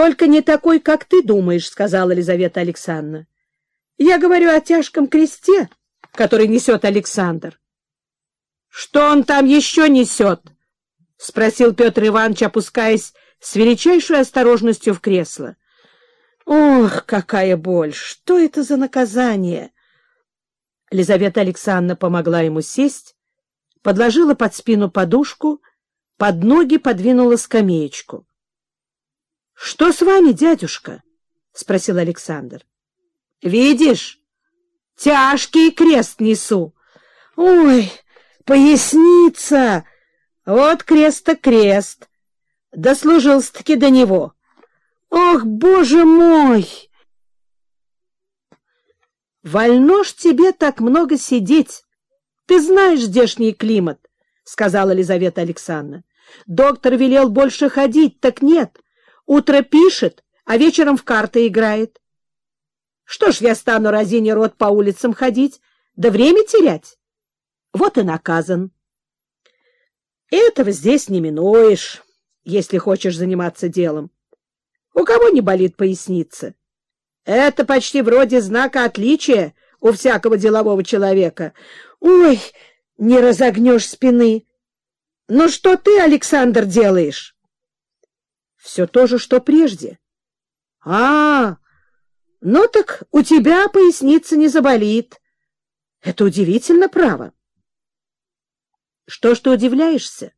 Только не такой, как ты думаешь, — сказала Елизавета Александровна. Я говорю о тяжком кресте, который несет Александр. — Что он там еще несет? — спросил Петр Иванович, опускаясь с величайшей осторожностью в кресло. — Ох, какая боль! Что это за наказание? Лизавета Александровна помогла ему сесть, подложила под спину подушку, под ноги подвинула скамеечку. — Что с вами, дядюшка? — спросил Александр. — Видишь, тяжкий крест несу. Ой, поясница! Вот крест-то крест. Дослужился-таки до него. Ох, боже мой! Вольно ж тебе так много сидеть. Ты знаешь здешний климат, — сказала Елизавета Александровна. Доктор велел больше ходить, так нет. Утро пишет, а вечером в карты играет. Что ж я стану разине рот по улицам ходить, да время терять? Вот и наказан. Этого здесь не минуешь, если хочешь заниматься делом. У кого не болит поясница? Это почти вроде знака отличия у всякого делового человека. Ой, не разогнешь спины. Ну что ты, Александр, делаешь? Все то же, что прежде. А, ну так у тебя поясница не заболит. Это удивительно, право. Что ж ты удивляешься?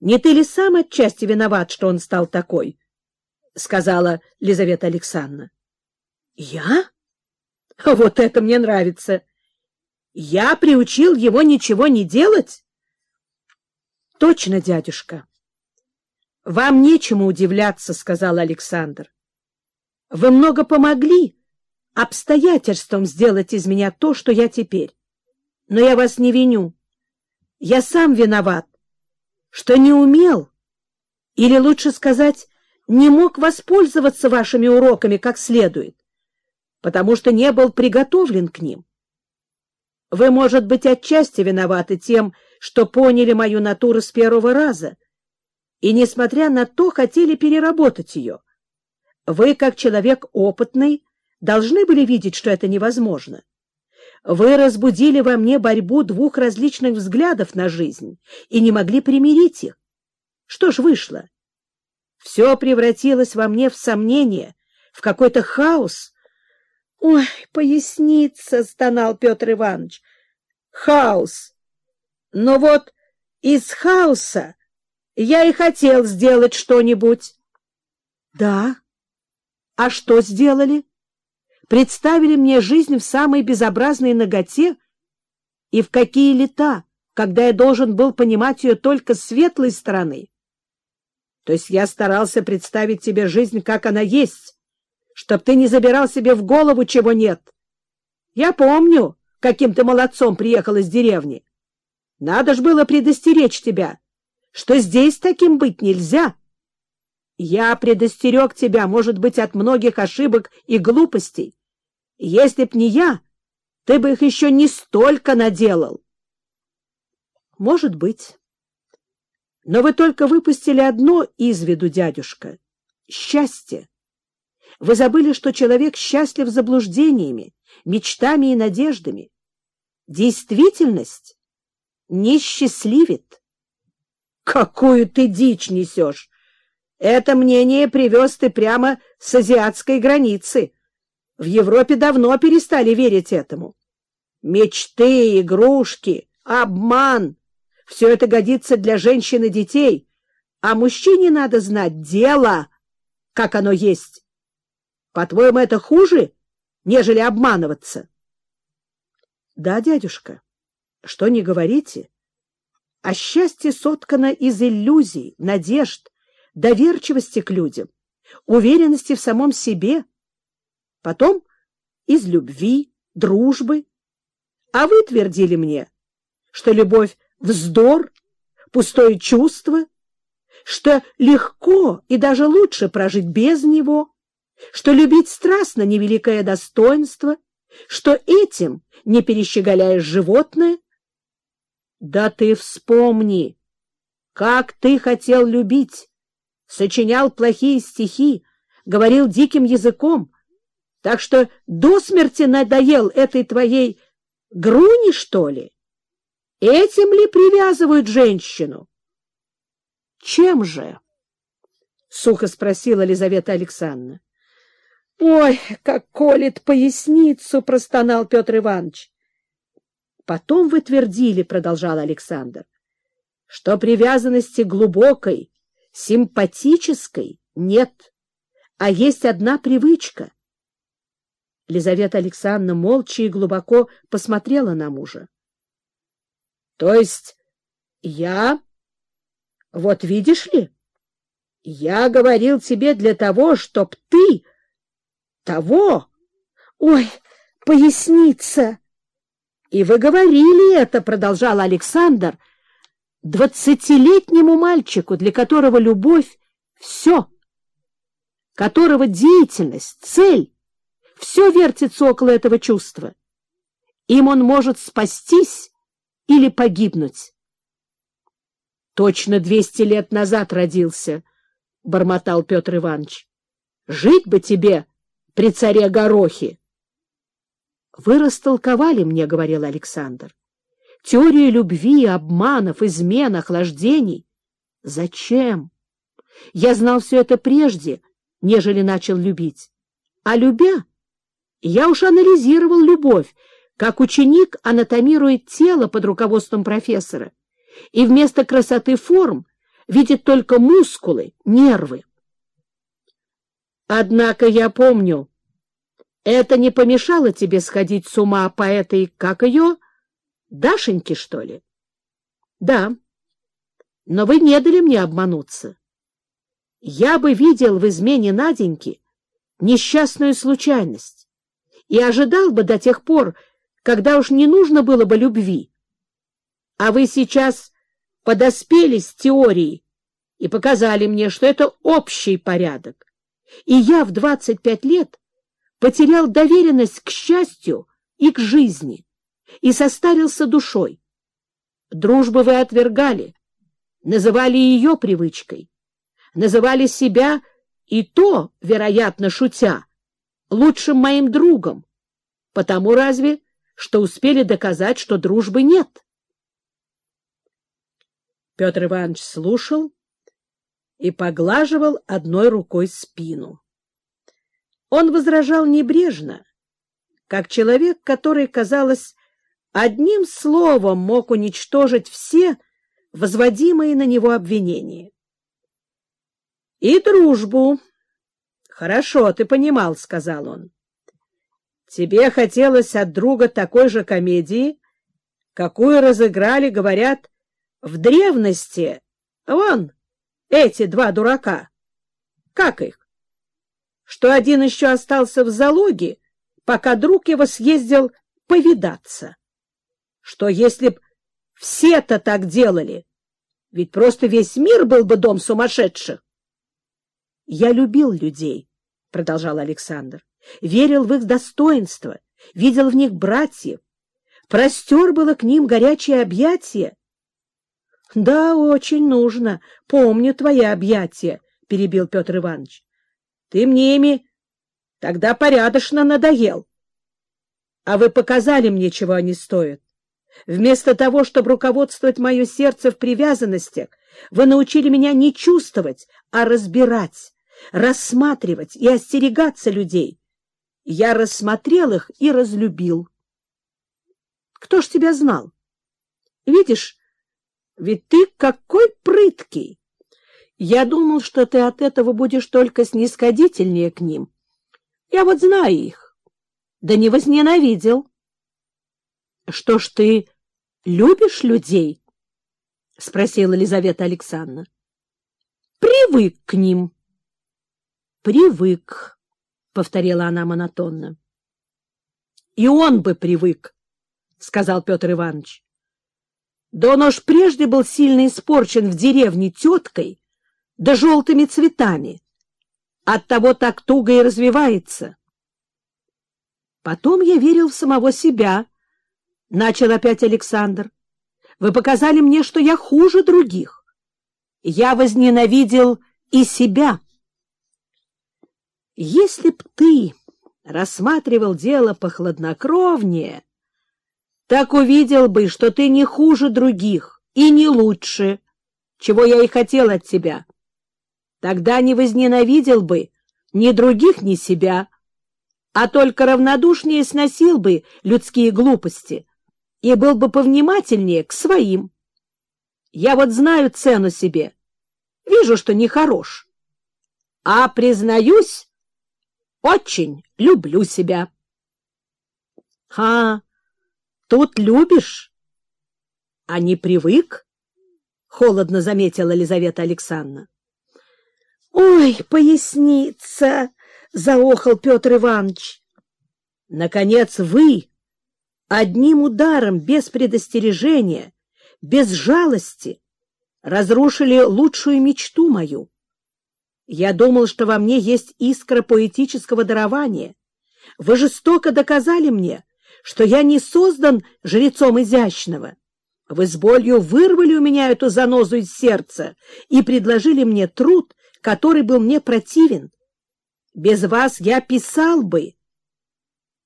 Не ты ли сам отчасти виноват, что он стал такой? — сказала Лизавета Александровна. — Я? Вот это мне нравится. Я приучил его ничего не делать? — Точно, дядюшка. — Вам нечему удивляться, — сказал Александр. — Вы много помогли обстоятельствам сделать из меня то, что я теперь. Но я вас не виню. Я сам виноват, что не умел, или, лучше сказать, не мог воспользоваться вашими уроками как следует, потому что не был приготовлен к ним. Вы, может быть, отчасти виноваты тем, что поняли мою натуру с первого раза, и, несмотря на то, хотели переработать ее. Вы, как человек опытный, должны были видеть, что это невозможно. Вы разбудили во мне борьбу двух различных взглядов на жизнь и не могли примирить их. Что ж вышло? Все превратилось во мне в сомнение, в какой-то хаос. — Ой, поясница! — стонал Петр Иванович. — Хаос! Но вот из хаоса я и хотел сделать что-нибудь. — Да? А что сделали? Представили мне жизнь в самой безобразной ноготе и в какие лета, когда я должен был понимать ее только с светлой стороны. То есть я старался представить тебе жизнь, как она есть, чтоб ты не забирал себе в голову, чего нет. Я помню, каким ты молодцом приехал из деревни. Надо ж было предостеречь тебя, что здесь таким быть нельзя. Я предостерег тебя, может быть, от многих ошибок и глупостей. Если б не я, ты бы их еще не столько наделал. Может быть. Но вы только выпустили одно из виду, дядюшка — счастье. Вы забыли, что человек счастлив заблуждениями, мечтами и надеждами. Действительность не счастливит. Какую ты дичь несешь! Это мнение привез ты прямо с азиатской границы. В Европе давно перестали верить этому. Мечты, игрушки, обман все это годится для женщин и детей, а мужчине надо знать дело, как оно есть. По-твоему, это хуже, нежели обманываться? — Да, дядюшка, что не говорите, а счастье соткано из иллюзий, надежд, доверчивости к людям, уверенности в самом себе, потом из любви, дружбы. А вы твердили мне, что любовь вздор, пустое чувство, что легко и даже лучше прожить без него, что любить страстно — невеликое достоинство, что этим не перещеголяешь животное. Да ты вспомни, как ты хотел любить, сочинял плохие стихи, говорил диким языком, так что до смерти надоел этой твоей груни, что ли? Этим ли привязывают женщину? — Чем же? — сухо спросила Елизавета Александровна. — Ой, как колет поясницу! — простонал Петр Иванович. — Потом вы твердили, — продолжал Александр, — что привязанности глубокой, симпатической нет, а есть одна привычка. Лизавета Александровна молча и глубоко посмотрела на мужа. — То есть я... Вот видишь ли, я говорил тебе для того, чтоб ты... того... Ой, поясница! И вы говорили это, — продолжал Александр, — двадцатилетнему мальчику, для которого любовь — все, которого деятельность, цель — все вертится около этого чувства. Им он может спастись или погибнуть. Точно двести лет назад родился, — бормотал Петр Иванович. Жить бы тебе при царе Горохе. Вы растолковали мне, — говорил Александр, — теорию любви, обманов, измен, охлаждений. Зачем? Я знал все это прежде, нежели начал любить. А любя, я уж анализировал любовь, как ученик анатомирует тело под руководством профессора, и вместо красоты форм видит только мускулы, нервы. Однако я помню, это не помешало тебе сходить с ума по этой, как ее, Дашеньке, что ли? Да, но вы не дали мне обмануться. Я бы видел в измене Наденьки несчастную случайность и ожидал бы до тех пор, когда уж не нужно было бы любви. А вы сейчас подоспели с теорией и показали мне, что это общий порядок. И я в двадцать пять лет потерял доверенность к счастью и к жизни и состарился душой. Дружбу вы отвергали, называли ее привычкой, называли себя и то, вероятно, шутя, лучшим моим другом, потому разве, что успели доказать, что дружбы нет. Петр Иванович слушал и поглаживал одной рукой спину. Он возражал небрежно, как человек, который, казалось, одним словом мог уничтожить все возводимые на него обвинения. — И дружбу. — Хорошо, ты понимал, — сказал он. — Тебе хотелось от друга такой же комедии, какую разыграли, говорят, в древности. Вон, эти два дурака. Как их? Что один еще остался в залоге, пока друг его съездил повидаться. Что если б все-то так делали, ведь просто весь мир был бы дом сумасшедших. — Я любил людей, — продолжал Александр, — верил в их достоинство, видел в них братьев, простер было к ним горячее объятие, — Да, очень нужно. Помню твои объятия, — перебил Петр Иванович. — Ты мне ими тогда порядочно надоел. А вы показали мне, чего они стоят. Вместо того, чтобы руководствовать мое сердце в привязанностях, вы научили меня не чувствовать, а разбирать, рассматривать и остерегаться людей. Я рассмотрел их и разлюбил. Кто ж тебя знал? Видишь, ведь ты какой прыткий! Я думал, что ты от этого будешь только снисходительнее к ним. Я вот знаю их, да не возненавидел. — Что ж ты любишь людей? — спросила Елизавета Александровна. — Привык к ним. — Привык, — повторила она монотонно. — И он бы привык, — сказал Петр Иванович. Да он уж прежде был сильно испорчен в деревне теткой, да желтыми цветами. Оттого так туго и развивается. Потом я верил в самого себя, — начал опять Александр. Вы показали мне, что я хуже других. Я возненавидел и себя. Если б ты рассматривал дело похладнокровнее, так увидел бы, что ты не хуже других и не лучше, чего я и хотел от тебя. Тогда не возненавидел бы ни других, ни себя, а только равнодушнее сносил бы людские глупости и был бы повнимательнее к своим. Я вот знаю цену себе, вижу, что нехорош, а, признаюсь, очень люблю себя. — Ха, тут любишь, а не привык? — холодно заметила Елизавета Александровна. — Ой, поясница! — заохал Петр Иванович. — Наконец вы одним ударом, без предостережения, без жалости, разрушили лучшую мечту мою. Я думал, что во мне есть искра поэтического дарования. Вы жестоко доказали мне, что я не создан жрецом изящного. Вы с болью вырвали у меня эту занозу из сердца и предложили мне труд, который был мне противен. Без вас я писал бы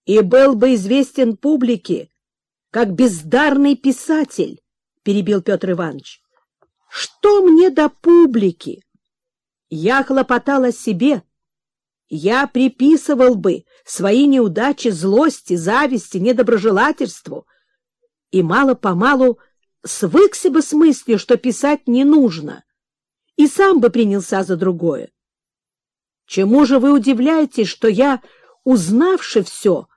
и был бы известен публике как бездарный писатель, — перебил Петр Иванович. — Что мне до публики? Я хлопотал о себе. Я приписывал бы свои неудачи злости, зависти, недоброжелательству и мало-помалу свыкся бы с мыслью, что писать не нужно, и сам бы принялся за другое. Чему же вы удивляетесь, что я, узнавши все,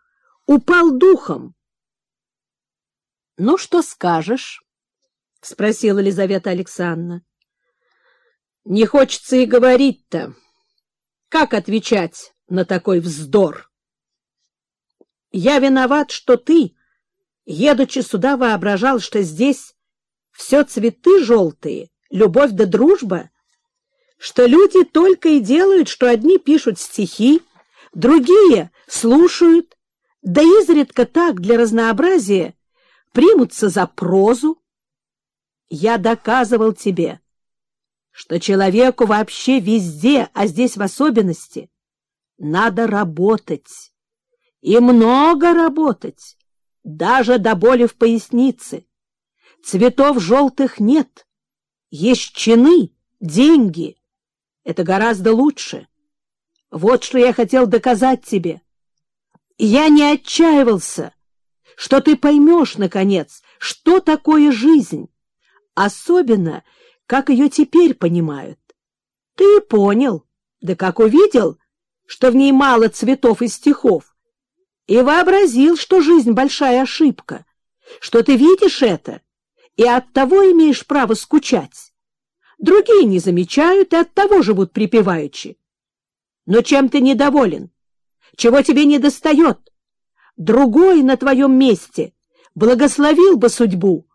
упал духом? — Ну, что скажешь? — спросила Елизавета Александровна. — Не хочется и говорить-то. Как отвечать на такой вздор? Я виноват, что ты, едучи сюда, воображал, что здесь все цветы желтые, любовь да дружба, что люди только и делают, что одни пишут стихи, другие слушают, да изредка так, для разнообразия, примутся за прозу. Я доказывал тебе, что человеку вообще везде, а здесь в особенности, надо работать. И много работать, даже до боли в пояснице. Цветов желтых нет, есть чины, деньги. Это гораздо лучше. Вот что я хотел доказать тебе. Я не отчаивался, что ты поймешь, наконец, что такое жизнь, особенно, как ее теперь понимают. Ты понял, да как увидел, что в ней мало цветов и стихов, и вообразил, что жизнь — большая ошибка, что ты видишь это, и оттого имеешь право скучать. Другие не замечают и оттого живут припеваючи. Но чем ты недоволен? Чего тебе недостает? другой на твоем месте благословил бы судьбу.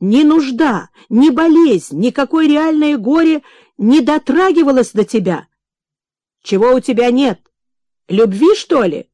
Ни нужда, ни болезнь, никакое реальное горе не дотрагивалось до тебя. Чего у тебя нет? Любви, что ли?